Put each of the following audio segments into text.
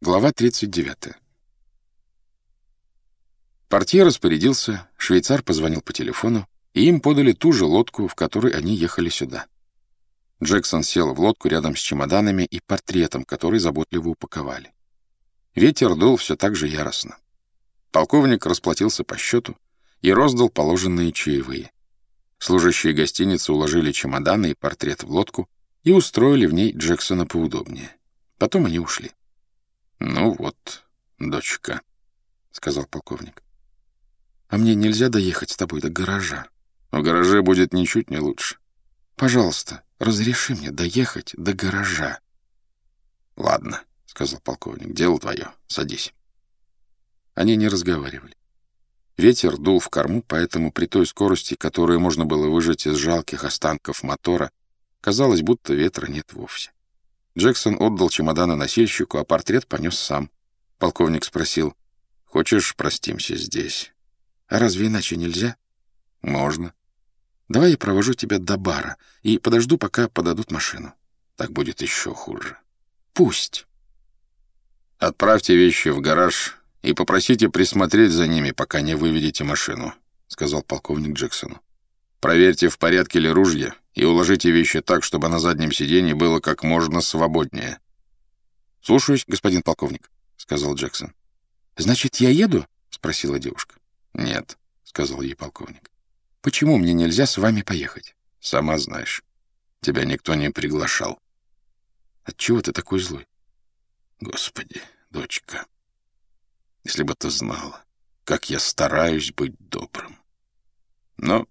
Глава 39. Портье распорядился, швейцар позвонил по телефону, и им подали ту же лодку, в которой они ехали сюда. Джексон сел в лодку рядом с чемоданами и портретом, который заботливо упаковали. Ветер дул все так же яростно. Полковник расплатился по счету и роздал положенные чаевые. Служащие гостиницы уложили чемоданы и портрет в лодку и устроили в ней Джексона поудобнее. Потом они ушли. «Ну вот, дочка», — сказал полковник. «А мне нельзя доехать с тобой до гаража?» «В гараже будет ничуть не лучше». «Пожалуйста, разреши мне доехать до гаража». «Ладно», — сказал полковник, — «дело твое. Садись». Они не разговаривали. Ветер дул в корму, поэтому при той скорости, которую можно было выжать из жалких останков мотора, казалось, будто ветра нет вовсе. Джексон отдал чемоданы носильщику, а портрет понес сам. Полковник спросил, «Хочешь, простимся здесь?» «А разве иначе нельзя?» «Можно». «Давай я провожу тебя до бара и подожду, пока подадут машину». «Так будет еще хуже». «Пусть». «Отправьте вещи в гараж и попросите присмотреть за ними, пока не выведете машину», — сказал полковник Джексону. «Проверьте, в порядке ли ружья, и уложите вещи так, чтобы на заднем сиденье было как можно свободнее». «Слушаюсь, господин полковник», — сказал Джексон. «Значит, я еду?» — спросила девушка. «Нет», — сказал ей полковник. «Почему мне нельзя с вами поехать?» «Сама знаешь. Тебя никто не приглашал». «Отчего ты такой злой?» «Господи, дочка, если бы ты знала, как я стараюсь быть добрым. Но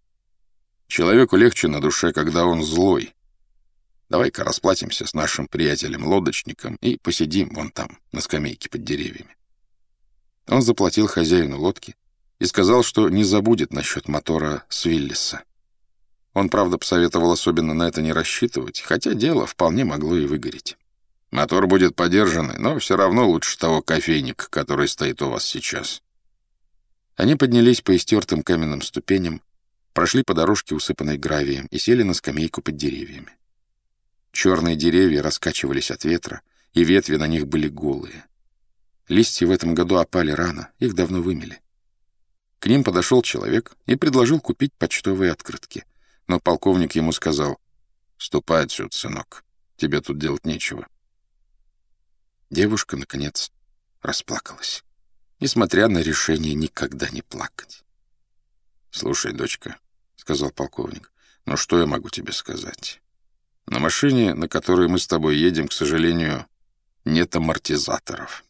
Человеку легче на душе, когда он злой. Давай-ка расплатимся с нашим приятелем-лодочником и посидим вон там, на скамейке под деревьями. Он заплатил хозяину лодки и сказал, что не забудет насчет мотора Свиллиса. Он, правда, посоветовал особенно на это не рассчитывать, хотя дело вполне могло и выгореть. Мотор будет подержанный, но все равно лучше того кофейника, который стоит у вас сейчас. Они поднялись по истертым каменным ступеням, прошли по дорожке, усыпанной гравием, и сели на скамейку под деревьями. Черные деревья раскачивались от ветра, и ветви на них были голые. Листья в этом году опали рано, их давно вымели. К ним подошел человек и предложил купить почтовые открытки. Но полковник ему сказал, «Ступай отсюда, сынок, тебе тут делать нечего». Девушка, наконец, расплакалась, несмотря на решение никогда не плакать. «Слушай, дочка, сказал полковник. «Но что я могу тебе сказать? На машине, на которой мы с тобой едем, к сожалению, нет амортизаторов».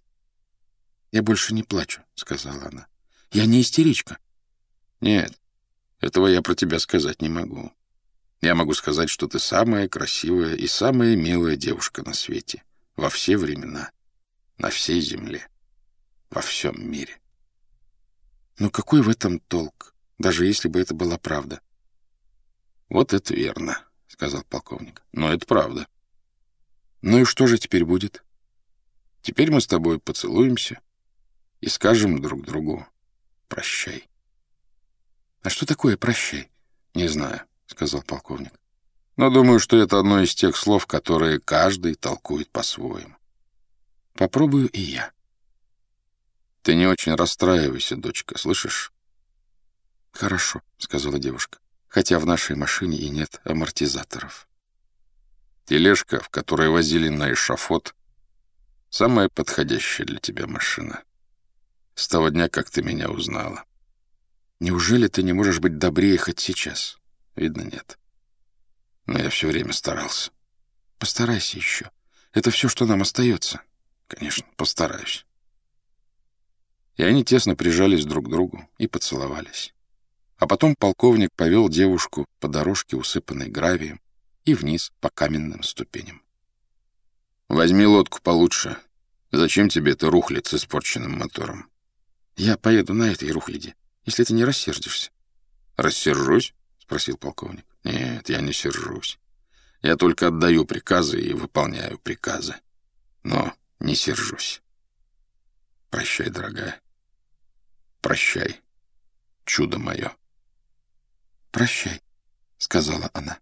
«Я больше не плачу», — сказала она. «Я не истеричка». «Нет, этого я про тебя сказать не могу. Я могу сказать, что ты самая красивая и самая милая девушка на свете, во все времена, на всей земле, во всем мире». «Но какой в этом толк, даже если бы это была правда?» «Вот это верно», — сказал полковник. «Но это правда». «Ну и что же теперь будет?» «Теперь мы с тобой поцелуемся и скажем друг другу «прощай». «А что такое «прощай»?» «Не знаю», — сказал полковник. «Но думаю, что это одно из тех слов, которые каждый толкует по-своему». «Попробую и я». «Ты не очень расстраивайся, дочка, слышишь?» «Хорошо», — сказала девушка хотя в нашей машине и нет амортизаторов. Тележка, в которой возили на эшафот, самая подходящая для тебя машина. С того дня, как ты меня узнала. Неужели ты не можешь быть добрее хоть сейчас? Видно, нет. Но я все время старался. Постарайся еще. Это все, что нам остается. Конечно, постараюсь. И они тесно прижались друг к другу и поцеловались. А потом полковник повел девушку по дорожке, усыпанной гравием, и вниз по каменным ступеням. «Возьми лодку получше. Зачем тебе это рухлядь с испорченным мотором?» «Я поеду на этой рухляде, если ты не рассердишься». «Рассержусь?» — спросил полковник. «Нет, я не сержусь. Я только отдаю приказы и выполняю приказы. Но не сержусь. Прощай, дорогая. Прощай, чудо мое». «Прощай», — сказала она.